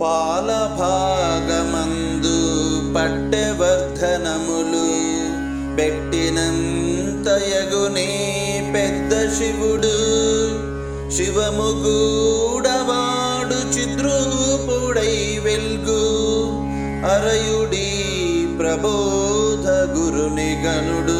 ఫాలభాగమందు పట్టెవర్ధనములు పెట్టినంతయగునే పెద్ద శివుడు. శివము కూడవాడు చిద్రూపుడై వెల్గు. అరయుడి ప్రబోధ గురుని గనుడు.